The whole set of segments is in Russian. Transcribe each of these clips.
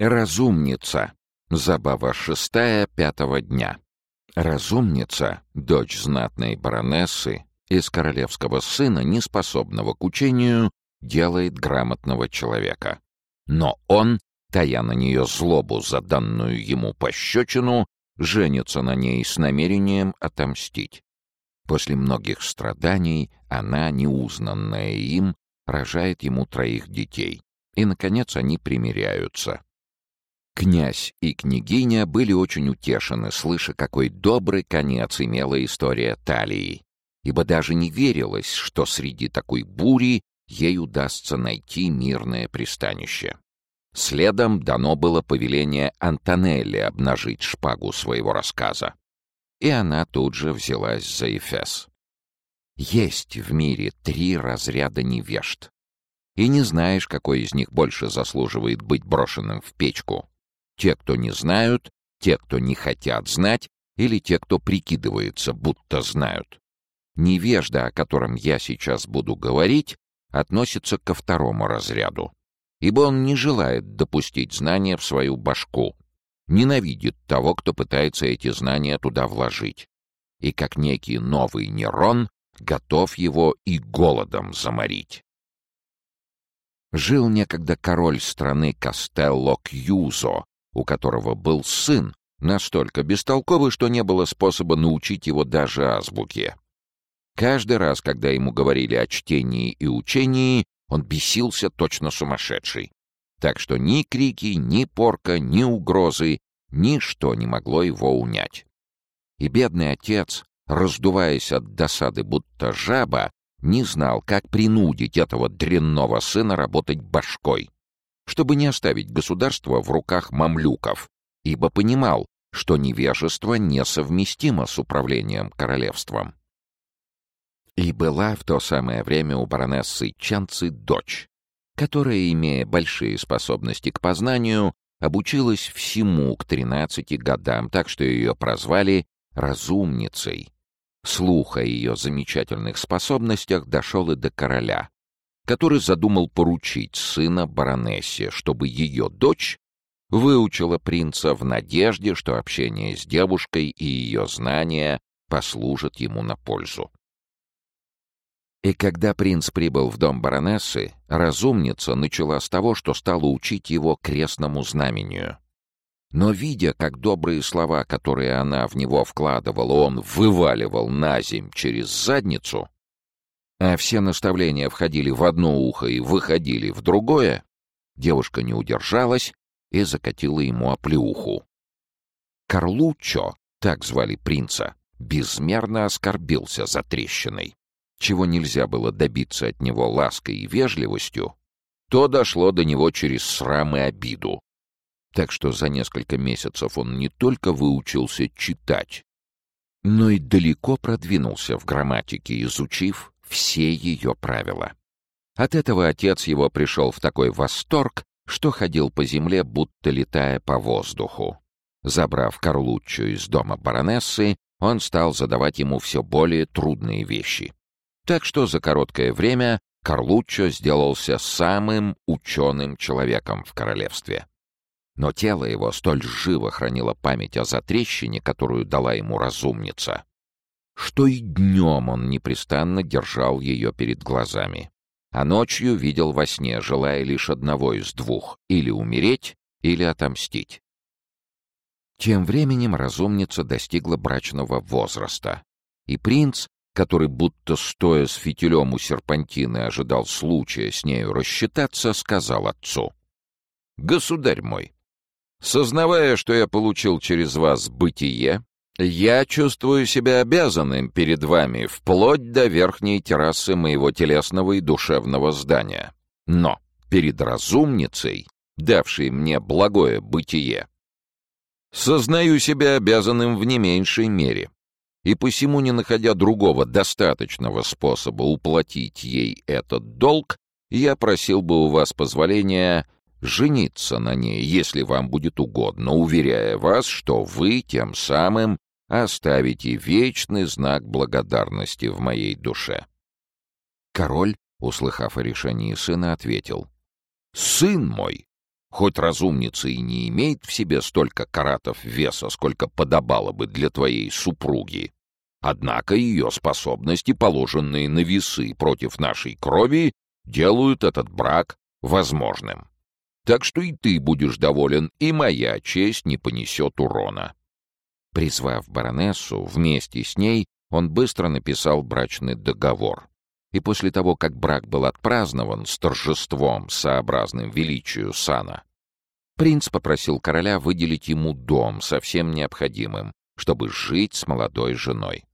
Разумница. Забава шестая пятого дня. Разумница, дочь знатной баронессы, из королевского сына, неспособного к учению, делает грамотного человека. Но он, тая на нее злобу за данную ему пощечину, женится на ней с намерением отомстить. После многих страданий она, неузнанная им, рожает ему троих детей. И, наконец, они примиряются. Князь и княгиня были очень утешены, слыша, какой добрый конец имела история Талии, ибо даже не верилось, что среди такой бури ей удастся найти мирное пристанище. Следом дано было повеление Антонелли обнажить шпагу своего рассказа. И она тут же взялась за Эфес. Есть в мире три разряда невежд. И не знаешь, какой из них больше заслуживает быть брошенным в печку. Те, кто не знают, те, кто не хотят знать, или те, кто прикидывается, будто знают. Невежда, о котором я сейчас буду говорить, относится ко второму разряду, ибо он не желает допустить знания в свою башку, ненавидит того, кто пытается эти знания туда вложить, и как некий новый Нерон готов его и голодом заморить. Жил некогда король страны Кастелло Кьюзо, у которого был сын, настолько бестолковый, что не было способа научить его даже азбуке. Каждый раз, когда ему говорили о чтении и учении, он бесился точно сумасшедший. Так что ни крики, ни порка, ни угрозы, ничто не могло его унять. И бедный отец, раздуваясь от досады, будто жаба, не знал, как принудить этого дрянного сына работать башкой чтобы не оставить государство в руках мамлюков, ибо понимал, что невежество несовместимо с управлением королевством. И была в то самое время у баронессы Чанцы дочь, которая, имея большие способности к познанию, обучилась всему к тринадцати годам, так что ее прозвали «разумницей». Слух о ее замечательных способностях дошел и до короля, который задумал поручить сына баронессе, чтобы ее дочь выучила принца в надежде, что общение с девушкой и ее знания послужат ему на пользу. И когда принц прибыл в дом баронессы, разумница начала с того, что стала учить его крестному знамению. Но видя, как добрые слова, которые она в него вкладывала, он вываливал на земь через задницу, а все наставления входили в одно ухо и выходили в другое, девушка не удержалась и закатила ему оплеуху. Карлуччо, так звали принца, безмерно оскорбился за трещиной. Чего нельзя было добиться от него лаской и вежливостью, то дошло до него через срам и обиду. Так что за несколько месяцев он не только выучился читать, но и далеко продвинулся в грамматике, изучив все ее правила. От этого отец его пришел в такой восторг, что ходил по земле, будто летая по воздуху. Забрав Карлуччо из дома баронессы, он стал задавать ему все более трудные вещи. Так что за короткое время Карлуччо сделался самым ученым человеком в королевстве. Но тело его столь живо хранило память о затрещине, которую дала ему разумница, что и днем он непрестанно держал ее перед глазами. А ночью видел во сне, желая лишь одного из двух — или умереть, или отомстить. Тем временем разумница достигла брачного возраста, и принц, который будто стоя с фитилем у серпантины ожидал случая с нею рассчитаться, сказал отцу. «Государь мой, сознавая, что я получил через вас бытие, я чувствую себя обязанным перед вами вплоть до верхней террасы моего телесного и душевного здания. Но перед разумницей, давшей мне благое бытие, сознаю себя обязанным в не меньшей мере. И посему, не находя другого достаточного способа уплатить ей этот долг, я просил бы у вас позволения жениться на ней, если вам будет угодно, уверяя вас, что вы тем самым оставите вечный знак благодарности в моей душе. Король, услыхав о решении сына, ответил. «Сын мой, хоть разумница и не имеет в себе столько каратов веса, сколько подобало бы для твоей супруги, однако ее способности, положенные на весы против нашей крови, делают этот брак возможным. Так что и ты будешь доволен, и моя честь не понесет урона». Призвав баронессу, вместе с ней он быстро написал брачный договор. И после того, как брак был отпразднован с торжеством, сообразным величию сана, принц попросил короля выделить ему дом со всем необходимым, чтобы жить с молодой женой.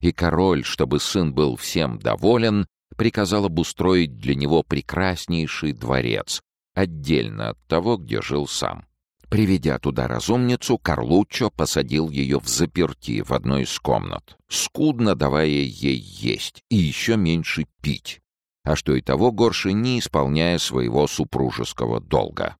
И король, чтобы сын был всем доволен, приказал обустроить для него прекраснейший дворец, отдельно от того, где жил сам. Приведя туда разумницу, Карлуччо посадил ее в заперти в одной из комнат, скудно давая ей есть и еще меньше пить, а что и того горше, не исполняя своего супружеского долга.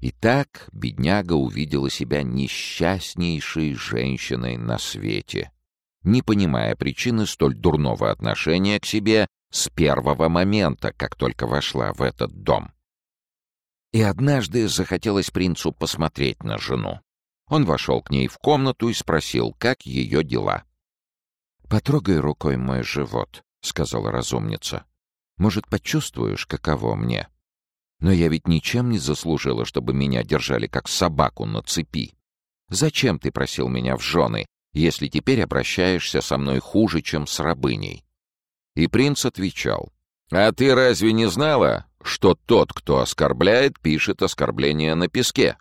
И так бедняга увидела себя несчастнейшей женщиной на свете, не понимая причины столь дурного отношения к себе с первого момента, как только вошла в этот дом. И однажды захотелось принцу посмотреть на жену. Он вошел к ней в комнату и спросил, как ее дела. «Потрогай рукой мой живот», — сказала разумница. «Может, почувствуешь, каково мне? Но я ведь ничем не заслужила, чтобы меня держали как собаку на цепи. Зачем ты просил меня в жены, если теперь обращаешься со мной хуже, чем с рабыней?» И принц отвечал. «А ты разве не знала, что тот, кто оскорбляет, пишет оскорбления на песке,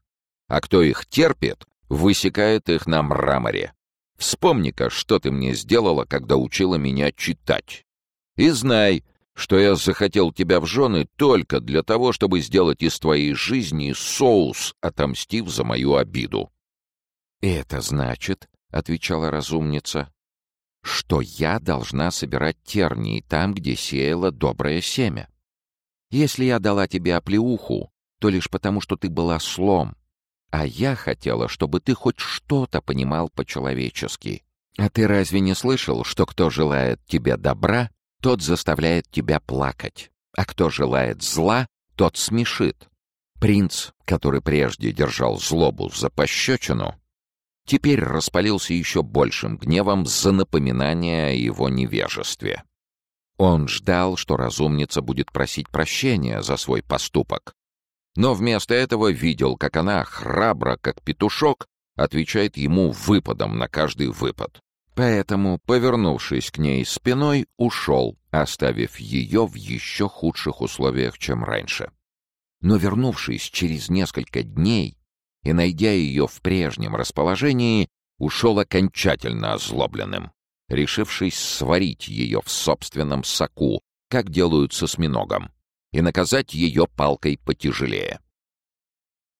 а кто их терпит, высекает их на мраморе. Вспомни-ка, что ты мне сделала, когда учила меня читать. И знай, что я захотел тебя в жены только для того, чтобы сделать из твоей жизни соус, отомстив за мою обиду. — Это значит, — отвечала разумница, — что я должна собирать тернии там, где сеяла доброе семя. Если я дала тебе оплеуху, то лишь потому, что ты была слом. А я хотела, чтобы ты хоть что-то понимал по-человечески. А ты разве не слышал, что кто желает тебе добра, тот заставляет тебя плакать, а кто желает зла, тот смешит? Принц, который прежде держал злобу за пощечину, теперь распалился еще большим гневом за напоминание о его невежестве. Он ждал, что разумница будет просить прощения за свой поступок. Но вместо этого видел, как она, храбро, как петушок, отвечает ему выпадом на каждый выпад. Поэтому, повернувшись к ней спиной, ушел, оставив ее в еще худших условиях, чем раньше. Но вернувшись через несколько дней и найдя ее в прежнем расположении, ушел окончательно озлобленным решившись сварить ее в собственном соку, как делают со осьминогом, и наказать ее палкой потяжелее.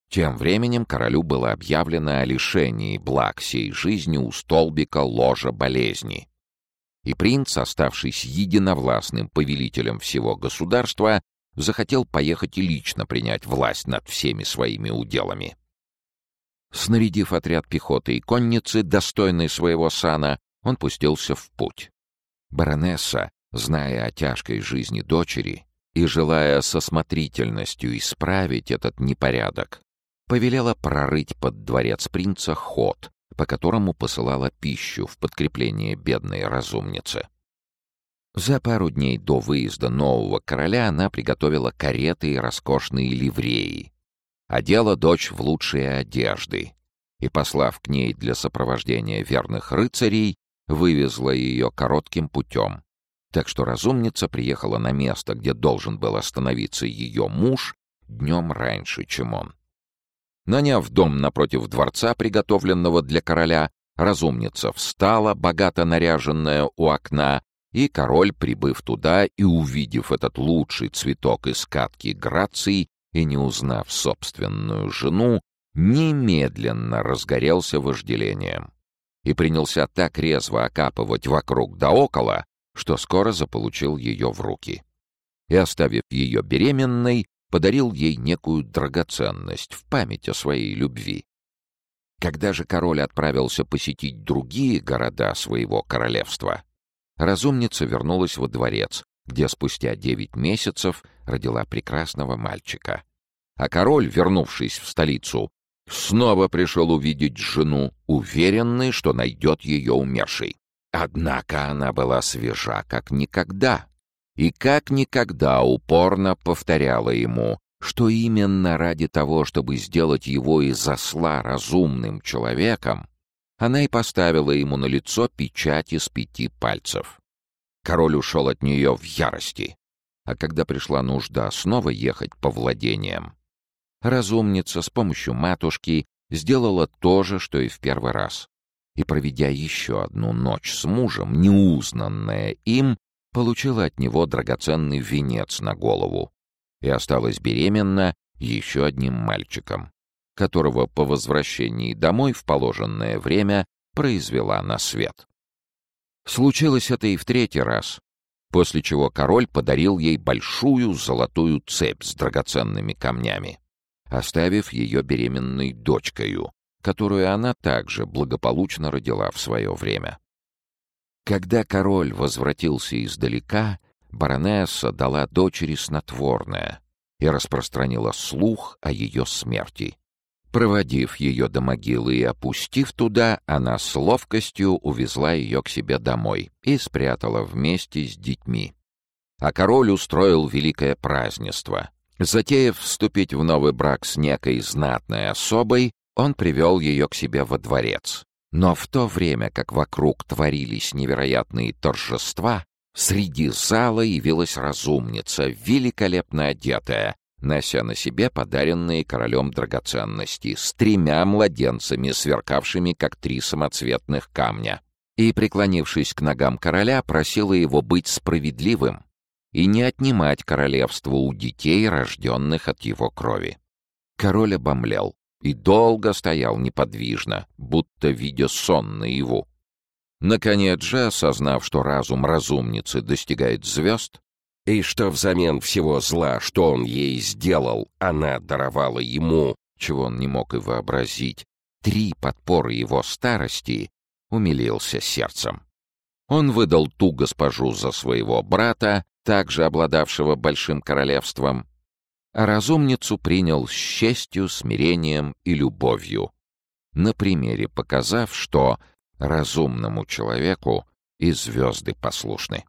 Тем временем королю было объявлено о лишении благ сей жизни у столбика ложа болезни. И принц, оставшись единовластным повелителем всего государства, захотел поехать и лично принять власть над всеми своими уделами. Снарядив отряд пехоты и конницы, достойный своего сана, он пустился в путь. Баронесса, зная о тяжкой жизни дочери и желая со смотрительностью исправить этот непорядок, повелела прорыть под дворец принца ход, по которому посылала пищу в подкрепление бедной разумницы. За пару дней до выезда нового короля она приготовила кареты и роскошные ливреи, одела дочь в лучшие одежды и, послав к ней для сопровождения верных рыцарей, вывезла ее коротким путем. Так что разумница приехала на место, где должен был остановиться ее муж, днем раньше, чем он. Наняв дом напротив дворца, приготовленного для короля, разумница встала, богато наряженная у окна, и король, прибыв туда и увидев этот лучший цветок из катки Граций и не узнав собственную жену, немедленно разгорелся вожделением и принялся так резво окапывать вокруг да около, что скоро заполучил ее в руки. И, оставив ее беременной, подарил ей некую драгоценность в память о своей любви. Когда же король отправился посетить другие города своего королевства, разумница вернулась во дворец, где спустя девять месяцев родила прекрасного мальчика. А король, вернувшись в столицу, снова пришел увидеть жену, уверенный, что найдет ее умершей. Однако она была свежа как никогда, и как никогда упорно повторяла ему, что именно ради того, чтобы сделать его из осла разумным человеком, она и поставила ему на лицо печать из пяти пальцев. Король ушел от нее в ярости, а когда пришла нужда снова ехать по владениям, разумница с помощью матушки сделала то же, что и в первый раз. И, проведя еще одну ночь с мужем, неузнанная им, получила от него драгоценный венец на голову и осталась беременна еще одним мальчиком, которого по возвращении домой в положенное время произвела на свет. Случилось это и в третий раз, после чего король подарил ей большую золотую цепь с драгоценными камнями оставив ее беременной дочкою, которую она также благополучно родила в свое время. Когда король возвратился издалека, баронесса дала дочери снотворное и распространила слух о ее смерти. Проводив ее до могилы и опустив туда, она с ловкостью увезла ее к себе домой и спрятала вместе с детьми. А король устроил великое празднество — Затеяв вступить в новый брак с некой знатной особой, он привел ее к себе во дворец. Но в то время, как вокруг творились невероятные торжества, среди зала явилась разумница, великолепно одетая, нося на себе подаренные королем драгоценности с тремя младенцами, сверкавшими как три самоцветных камня. И, преклонившись к ногам короля, просила его быть справедливым, и не отнимать королевство у детей, рожденных от его крови. Король обомлел и долго стоял неподвижно, будто видя сон наяву. Наконец же, осознав, что разум разумницы достигает звезд, и что взамен всего зла, что он ей сделал, она даровала ему, чего он не мог и вообразить, три подпоры его старости, умилился сердцем. Он выдал ту госпожу за своего брата, также обладавшего большим королевством, а разумницу принял с честью, смирением и любовью, на примере показав, что разумному человеку и звезды послушны.